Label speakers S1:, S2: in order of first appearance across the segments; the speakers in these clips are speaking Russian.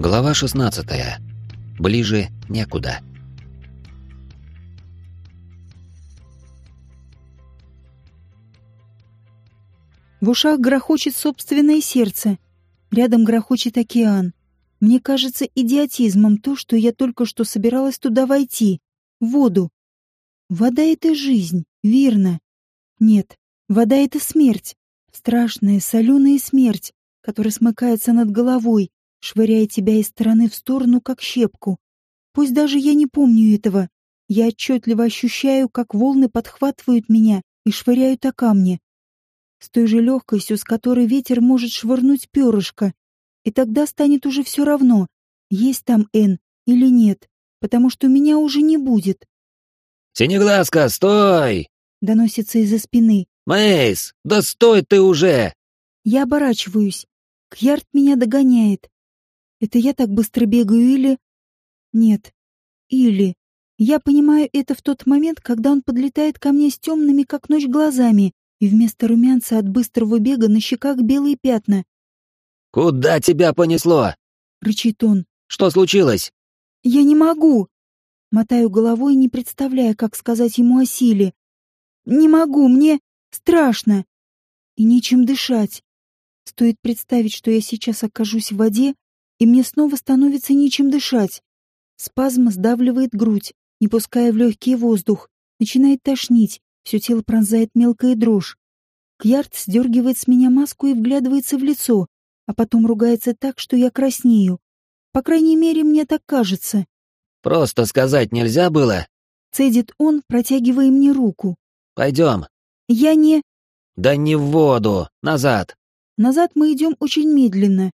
S1: Глава 16. Ближе некуда.
S2: В ушах грохочет собственное сердце. Рядом грохочет океан. Мне кажется идиотизмом то, что я только что собиралась туда войти. В воду. Вода — это жизнь, верно. Нет, вода — это смерть. Страшная, соленая смерть, которая смыкается над головой, швыряя тебя из стороны в сторону, как щепку. Пусть даже я не помню этого, я отчетливо ощущаю, как волны подхватывают меня и швыряют о камни с той же легкостью, с которой ветер может швырнуть перышко. И тогда станет уже все равно, есть там Н или нет, потому что меня уже не будет.
S1: «Синеглазка, стой!»
S2: — доносится из-за спины.
S1: «Мейс, да стой ты уже!»
S2: Я оборачиваюсь. Кьярд меня догоняет. Это я так быстро бегаю или... Нет. Или... Я понимаю это в тот момент, когда он подлетает ко мне с темными, как ночь, глазами и вместо румянца от быстрого бега на щеках белые пятна.
S1: «Куда тебя понесло?»
S2: — рычит он.
S1: «Что случилось?»
S2: «Я не могу!» Мотаю головой, не представляя, как сказать ему о силе. «Не могу, мне страшно!» И нечем дышать. Стоит представить, что я сейчас окажусь в воде, и мне снова становится нечем дышать. Спазм сдавливает грудь, не пуская в легкий воздух, начинает тошнить, все тело пронзает мелкая дрожь. Кьярд сдергивает с меня маску и вглядывается в лицо, а потом ругается так, что я краснею. По крайней мере, мне так кажется.
S1: «Просто сказать нельзя было?»
S2: Цедит он, протягивая мне руку.
S1: «Пойдем».
S2: «Я не...»
S1: «Да не в воду! Назад!»
S2: Назад мы идем очень медленно.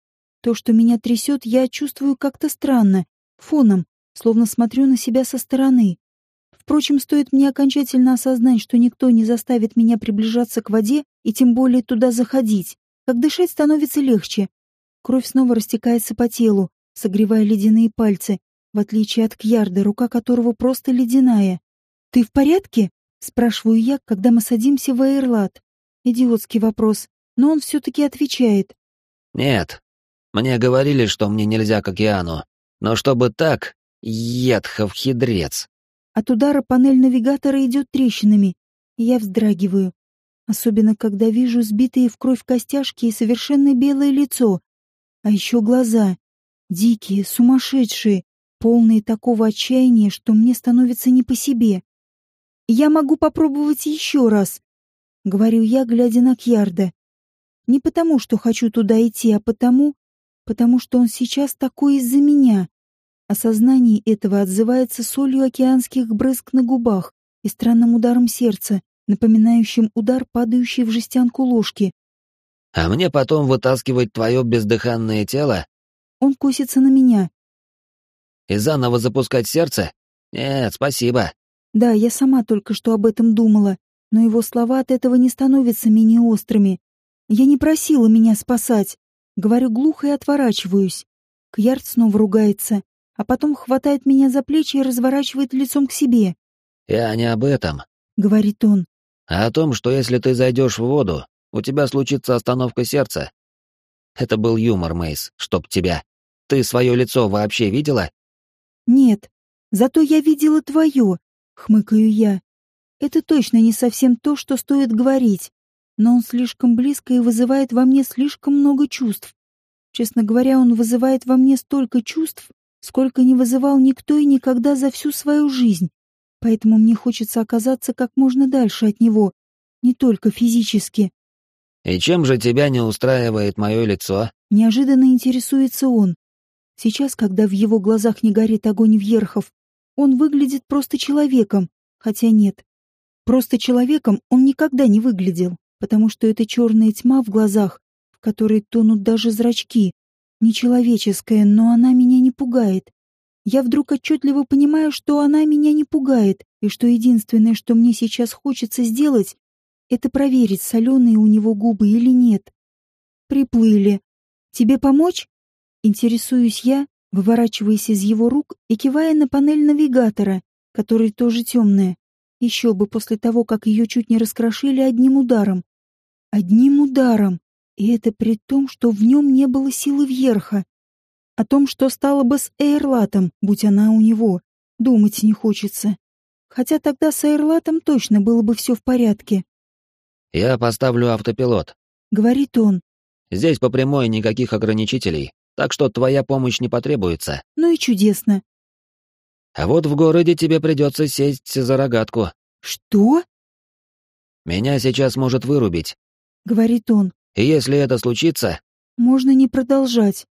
S2: То, что меня трясет, я чувствую как-то странно, фоном, словно смотрю на себя со стороны. Впрочем, стоит мне окончательно осознать, что никто не заставит меня приближаться к воде и тем более туда заходить, как дышать становится легче. Кровь снова растекается по телу, согревая ледяные пальцы, в отличие от Кьярда, рука которого просто ледяная. «Ты в порядке?» — спрашиваю я, когда мы садимся в Аэрлат. Идиотский вопрос, но он все-таки отвечает.
S1: «Нет. Мне говорили, что мне нельзя к океану. Но чтобы так, едхов хидрец.
S2: От удара панель навигатора идет трещинами, я вздрагиваю. Особенно, когда вижу сбитые в кровь костяшки и совершенно белое лицо. А еще глаза. Дикие, сумасшедшие, полные такого отчаяния, что мне становится не по себе. «Я могу попробовать еще раз», — говорю я, глядя на Кьярда. Не потому, что хочу туда идти, а потому, потому что он сейчас такой из-за меня. Осознание этого отзывается солью океанских брызг на губах и странным ударом сердца, напоминающим удар, падающий в жестянку ложки.
S1: «А мне потом вытаскивать твое бездыханное тело?»
S2: Он косится на меня.
S1: «И заново запускать сердце? Нет, спасибо».
S2: Да, я сама только что об этом думала, но его слова от этого не становятся менее острыми. Я не просила меня спасать. Говорю глухо и отворачиваюсь. Кьярд снова ругается а потом хватает меня за плечи и разворачивает лицом к себе.
S1: «Я не об этом», —
S2: говорит он.
S1: «А о том, что если ты зайдешь в воду, у тебя случится остановка сердца. Это был юмор, Мейс, чтоб тебя. Ты свое лицо вообще видела?»
S2: «Нет, зато я видела твое», — хмыкаю я. «Это точно не совсем то, что стоит говорить, но он слишком близко и вызывает во мне слишком много чувств. Честно говоря, он вызывает во мне столько чувств, сколько не вызывал никто и никогда за всю свою жизнь. Поэтому мне хочется оказаться как можно дальше от него, не только физически.
S1: «И чем же тебя не устраивает мое лицо?»
S2: Неожиданно интересуется он. Сейчас, когда в его глазах не горит огонь вверхов, он выглядит просто человеком, хотя нет. Просто человеком он никогда не выглядел, потому что это черная тьма в глазах, в которой тонут даже зрачки, нечеловеческая, но она меня не пугает. Я вдруг отчетливо понимаю, что она меня не пугает, и что единственное, что мне сейчас хочется сделать, это проверить, соленые у него губы или нет. Приплыли. Тебе помочь? Интересуюсь я, выворачиваясь из его рук и кивая на панель навигатора, который тоже темная. Еще бы после того, как ее чуть не раскрошили одним ударом. Одним ударом. И это при том, что в нем не было силы вверха. О том, что стало бы с Эйрлатом, будь она у него, думать не хочется. Хотя тогда с Эйрлатом точно было бы все в порядке.
S1: «Я поставлю автопилот», —
S2: говорит он.
S1: «Здесь по прямой никаких ограничителей, так что твоя помощь не потребуется».
S2: Ну и чудесно.
S1: «А вот в городе тебе придется сесть за рогатку».
S2: «Что?»
S1: «Меня сейчас может вырубить», —
S2: говорит он.
S1: «И если это случится...»
S2: «Можно не продолжать.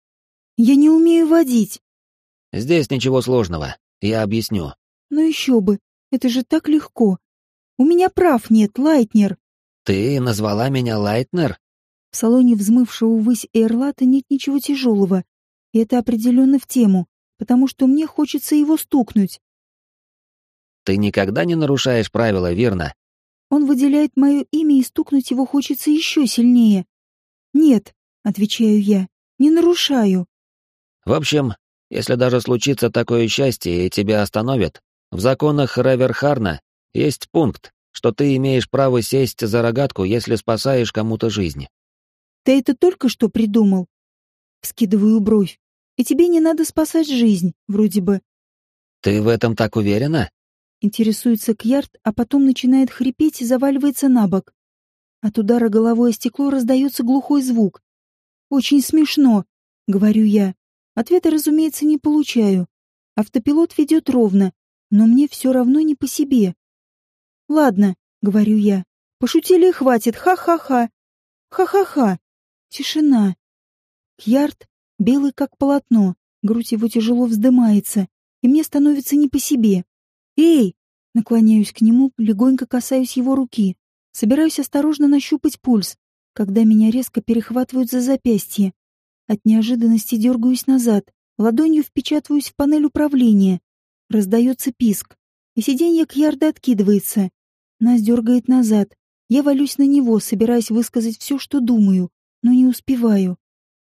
S2: Я не умею водить».
S1: «Здесь ничего сложного, я объясню».
S2: «Ну еще бы, это же так легко. У меня прав нет, Лайтнер».
S1: «Ты назвала меня Лайтнер?»
S2: В салоне взмывшего ввысь Эрлата нет ничего тяжелого, и это определенно в тему, потому что мне хочется его стукнуть.
S1: «Ты никогда не нарушаешь правила, верно?»
S2: Он выделяет мое имя, и стукнуть его хочется еще сильнее. «Нет», — отвечаю я, — «не нарушаю».
S1: «В общем, если даже случится такое счастье и тебя остановят, в законах Реверхарна есть пункт, что ты имеешь право сесть за рогатку, если спасаешь кому-то жизнь.
S2: Ты это только что придумал? Вскидываю бровь. И тебе не надо спасать жизнь, вроде бы.
S1: Ты в этом так уверена?
S2: Интересуется Кьярд, а потом начинает хрипеть и заваливается на бок. От удара головой о стекло раздается глухой звук. «Очень смешно», — говорю я. Ответа, разумеется, не получаю. Автопилот ведет ровно, но мне все равно не по себе. «Ладно», — говорю я, — «пошутили и хватит, ха-ха-ха». «Ха-ха-ха». Тишина. Кьярд белый как полотно, грудь его тяжело вздымается, и мне становится не по себе. «Эй!» — наклоняюсь к нему, легонько касаюсь его руки. Собираюсь осторожно нащупать пульс, когда меня резко перехватывают за запястье. От неожиданности дергаюсь назад, ладонью впечатываюсь в панель управления. Раздается писк, и сиденье Кьярда откидывается. Нас дергает назад. Я валюсь на него, собираясь высказать все, что думаю, но не успеваю.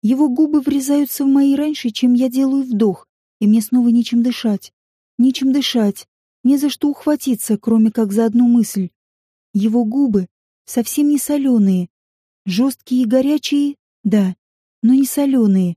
S2: Его губы врезаются в мои раньше, чем я делаю вдох, и мне снова нечем дышать. Нечем дышать, не за что ухватиться, кроме как за одну мысль. Его губы совсем не соленые. Жесткие и горячие, да, но не соленые.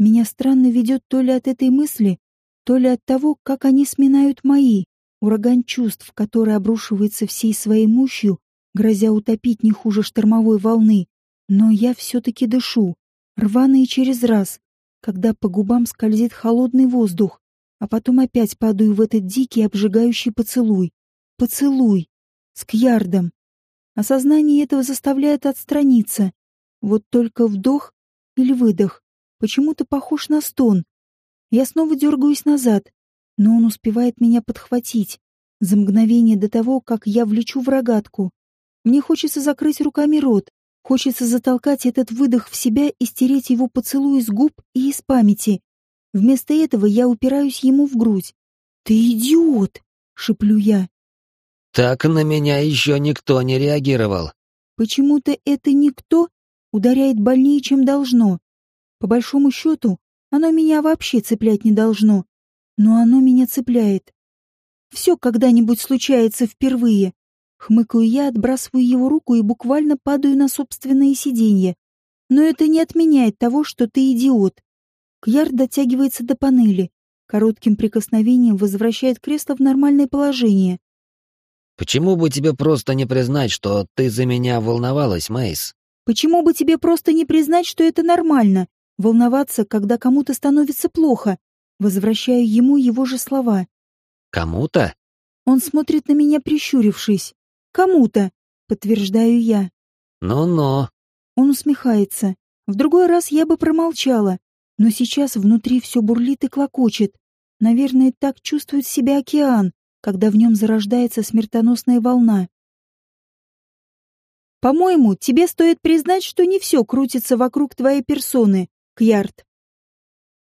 S2: Меня странно ведет то ли от этой мысли, то ли от того, как они сминают мои. Ураган чувств, который обрушивается всей своей мощью, грозя утопить не хуже штормовой волны. Но я все-таки дышу, рвано через раз, когда по губам скользит холодный воздух, а потом опять падаю в этот дикий обжигающий поцелуй. Поцелуй. С Кьярдом. Осознание этого заставляет отстраниться. Вот только вдох или выдох почему-то похож на стон. Я снова дергаюсь назад, но он успевает меня подхватить за мгновение до того, как я влечу в рогатку. Мне хочется закрыть руками рот, хочется затолкать этот выдох в себя и стереть его поцелуй из губ и из памяти. Вместо этого я упираюсь ему в грудь. «Ты идиот!» — шеплю я.
S1: «Так на меня еще никто не реагировал».
S2: Почему-то это никто ударяет больнее, чем должно. По большому счету, оно меня вообще цеплять не должно но оно меня цепляет. Все когда-нибудь случается впервые. Хмыкаю я, отбрасываю его руку и буквально падаю на собственное сиденье. Но это не отменяет того, что ты идиот. Кьяр дотягивается до панели. Коротким прикосновением возвращает кресло в нормальное положение.
S1: «Почему бы тебе просто не признать, что ты за меня волновалась, Мейс?»
S2: «Почему бы тебе просто не признать, что это нормально? Волноваться, когда кому-то становится плохо, Возвращаю ему его же слова.
S1: «Кому-то?»
S2: Он смотрит на меня, прищурившись. «Кому-то», — подтверждаю я.
S1: «Ну-ну».
S2: Он усмехается. В другой раз я бы промолчала, но сейчас внутри все бурлит и клокочет. Наверное, так чувствует себя океан, когда в нем зарождается смертоносная волна. По-моему, тебе стоит признать, что не все крутится вокруг твоей персоны, Кьярд.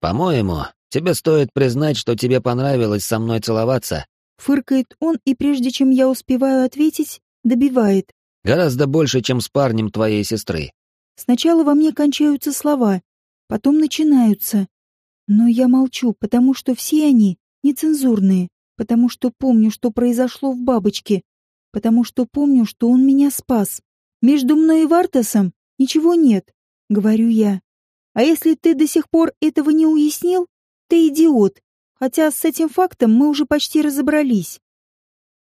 S1: По-моему, Тебе стоит признать, что тебе понравилось со мной целоваться.
S2: Фыркает он, и прежде чем я успеваю ответить, добивает.
S1: Гораздо больше, чем с парнем твоей сестры.
S2: Сначала во мне кончаются слова, потом начинаются. Но я молчу, потому что все они нецензурные, потому что помню, что произошло в бабочке, потому что помню, что он меня спас. Между мной и Вартасом ничего нет, говорю я. А если ты до сих пор этого не уяснил, ты идиот. Хотя с этим фактом мы уже почти разобрались.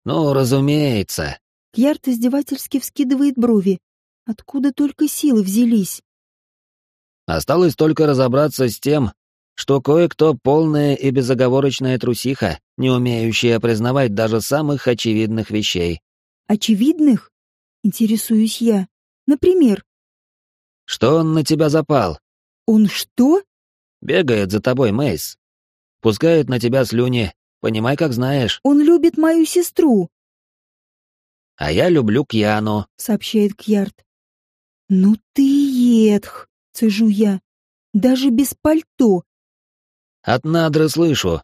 S1: Ну, разумеется.
S2: Кьярд издевательски вскидывает брови. Откуда только силы взялись?
S1: Осталось только разобраться с тем, что кое-кто полная и безоговорочная трусиха, не умеющая признавать даже самых очевидных вещей.
S2: Очевидных? Интересуюсь я. Например?
S1: Что он на тебя запал?
S2: Он что?
S1: Бегает за тобой, Мейс. Пускает на тебя слюни, понимай, как знаешь.
S2: Он любит мою сестру.
S1: А я люблю Кьяну,
S2: сообщает Кьярд. Ну ты едх, цежу я. Даже без пальто.
S1: От надры слышу.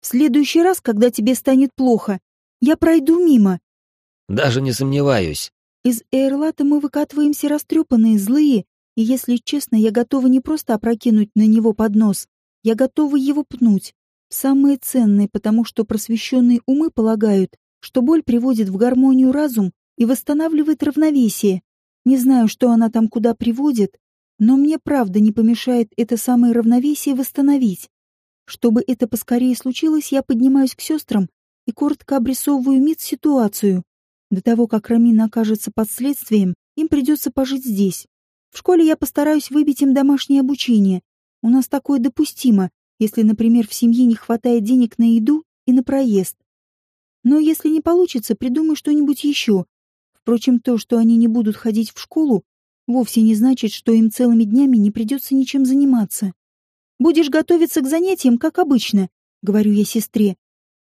S2: В следующий раз, когда тебе станет плохо, я пройду мимо.
S1: Даже не сомневаюсь.
S2: Из Эйрлата мы выкатываемся растрепанные, злые, и, если честно, я готова не просто опрокинуть на него поднос, я готова его пнуть. Самое ценное, потому что просвещенные умы полагают, что боль приводит в гармонию разум и восстанавливает равновесие. Не знаю, что она там куда приводит, но мне правда не помешает это самое равновесие восстановить. Чтобы это поскорее случилось, я поднимаюсь к сестрам и коротко обрисовываю МИД ситуацию. До того, как Рамина окажется под следствием, им придется пожить здесь. В школе я постараюсь выбить им домашнее обучение. У нас такое допустимо, если, например, в семье не хватает денег на еду и на проезд. Но если не получится, придумай что-нибудь еще. Впрочем, то, что они не будут ходить в школу, вовсе не значит, что им целыми днями не придется ничем заниматься. Будешь готовиться к занятиям, как обычно, — говорю я сестре.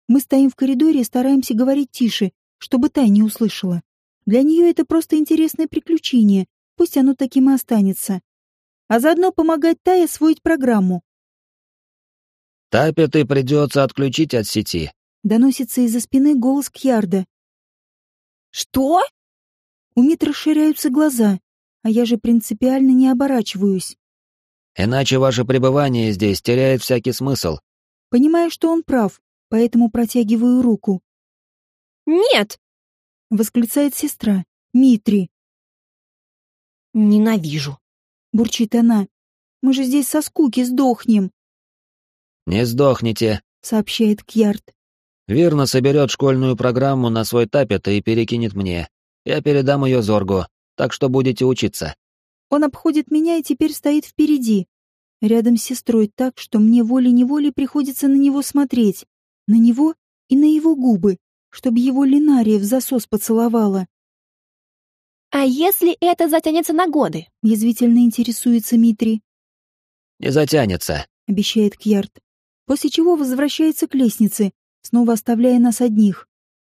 S2: Мы стоим в коридоре и стараемся говорить тише, чтобы Тай не услышала. Для нее это просто интересное приключение, пусть оно таким и останется. А заодно помогать Тае освоить программу.
S1: «Тапе ты придется отключить от сети», —
S2: доносится из-за спины голос Кьярда.
S3: «Что?»
S2: У Мит расширяются глаза, а я же принципиально не оборачиваюсь.
S1: Иначе ваше пребывание здесь теряет всякий смысл.
S2: Понимаю, что он прав, поэтому протягиваю руку.
S3: «Нет!»
S2: — восклицает сестра, Митри.
S3: «Ненавижу!»
S2: — бурчит она. «Мы же здесь со скуки сдохнем!»
S1: «Не сдохните!»
S2: — сообщает Кьярд.
S1: «Верно соберет школьную программу на свой тапет и перекинет мне. Я передам ее Зоргу, так что будете учиться».
S2: Он обходит меня и теперь стоит впереди, рядом с сестрой так, что мне волей-неволей приходится на него смотреть. На него и на его губы, чтобы его Линария в засос поцеловала.
S3: «А если это затянется на годы?»
S2: — язвительно интересуется Митри.
S1: «Не затянется», —
S2: обещает Кьярд, после чего возвращается к лестнице, снова оставляя нас одних.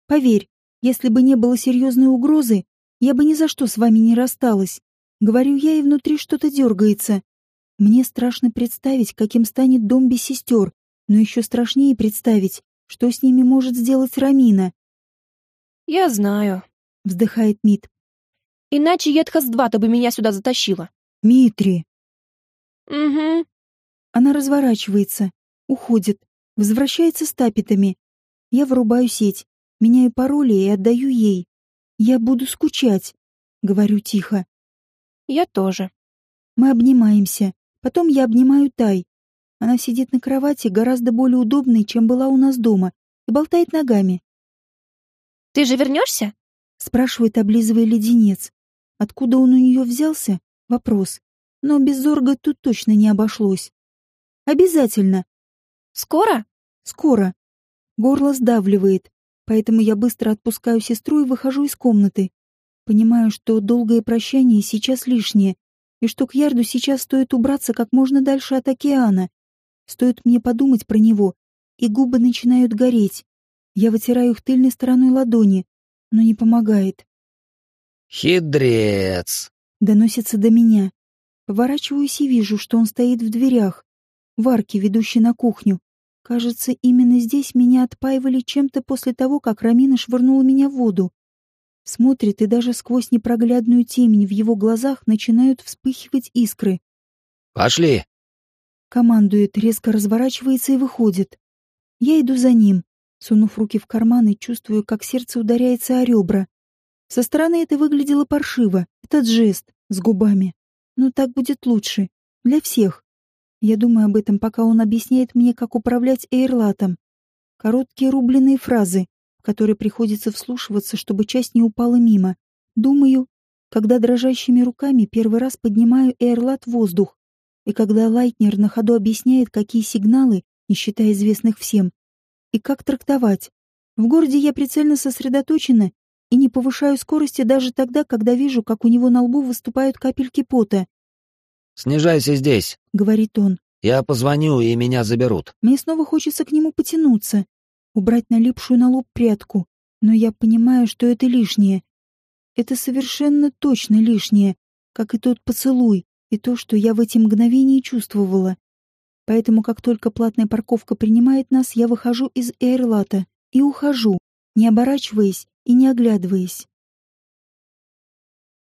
S2: «Поверь, если бы не было серьезной угрозы, я бы ни за что с вами не рассталась. Говорю я, и внутри что-то дергается. Мне страшно представить, каким станет дом без сестер, но еще страшнее представить, что с ними может сделать Рамина.
S3: «Я знаю», —
S2: вздыхает Мит.
S3: «Иначе Едхас-2-то бы меня сюда затащила».
S2: «Митри!»
S3: «Угу».
S2: Она разворачивается, уходит, возвращается с тапетами. Я вырубаю сеть, меняю пароли и отдаю ей. «Я буду скучать», — говорю тихо.
S3: Я тоже.
S2: Мы обнимаемся. Потом я обнимаю Тай. Она сидит на кровати, гораздо более удобной, чем была у нас дома, и болтает ногами.
S3: «Ты же вернешься?»
S2: — спрашивает, облизывая леденец. Откуда он у нее взялся? Вопрос. Но без Зорга тут точно не обошлось. «Обязательно!»
S3: «Скоро?»
S2: «Скоро!» Горло сдавливает, поэтому я быстро отпускаю сестру и выхожу из комнаты. Понимаю, что долгое прощание сейчас лишнее, и что к Ярду сейчас стоит убраться как можно дальше от океана. Стоит мне подумать про него, и губы начинают гореть. Я вытираю их тыльной стороной ладони, но не помогает.
S1: «Хидрец!»
S2: — доносится до меня. Поворачиваюсь и вижу, что он стоит в дверях, в арке, ведущей на кухню. Кажется, именно здесь меня отпаивали чем-то после того, как Рамина швырнула меня в воду. Смотрит, и даже сквозь непроглядную темень в его глазах начинают вспыхивать искры.
S1: «Пошли!»
S2: Командует, резко разворачивается и выходит. Я иду за ним, сунув руки в карманы, чувствую, как сердце ударяется о ребра. Со стороны это выглядело паршиво, этот жест, с губами. Но так будет лучше. Для всех. Я думаю об этом, пока он объясняет мне, как управлять эйрлатом. Короткие рубленые фразы, в которые приходится вслушиваться, чтобы часть не упала мимо. Думаю, когда дрожащими руками первый раз поднимаю эйрлат в воздух, и когда Лайтнер на ходу объясняет, какие сигналы, не считая известных всем, и как трактовать. В городе я прицельно сосредоточена и не повышаю скорости даже тогда, когда вижу, как у него на лбу выступают капельки пота.
S1: «Снижайся здесь», —
S2: говорит он.
S1: «Я позвоню, и меня заберут».
S2: Мне снова хочется к нему потянуться, убрать налипшую на лоб прядку, но я понимаю, что это лишнее. Это совершенно точно лишнее, как и тот поцелуй, и то, что я в эти мгновения чувствовала. Поэтому, как только платная парковка принимает нас, я выхожу из Эйрлата и ухожу, не оборачиваясь и не оглядываясь.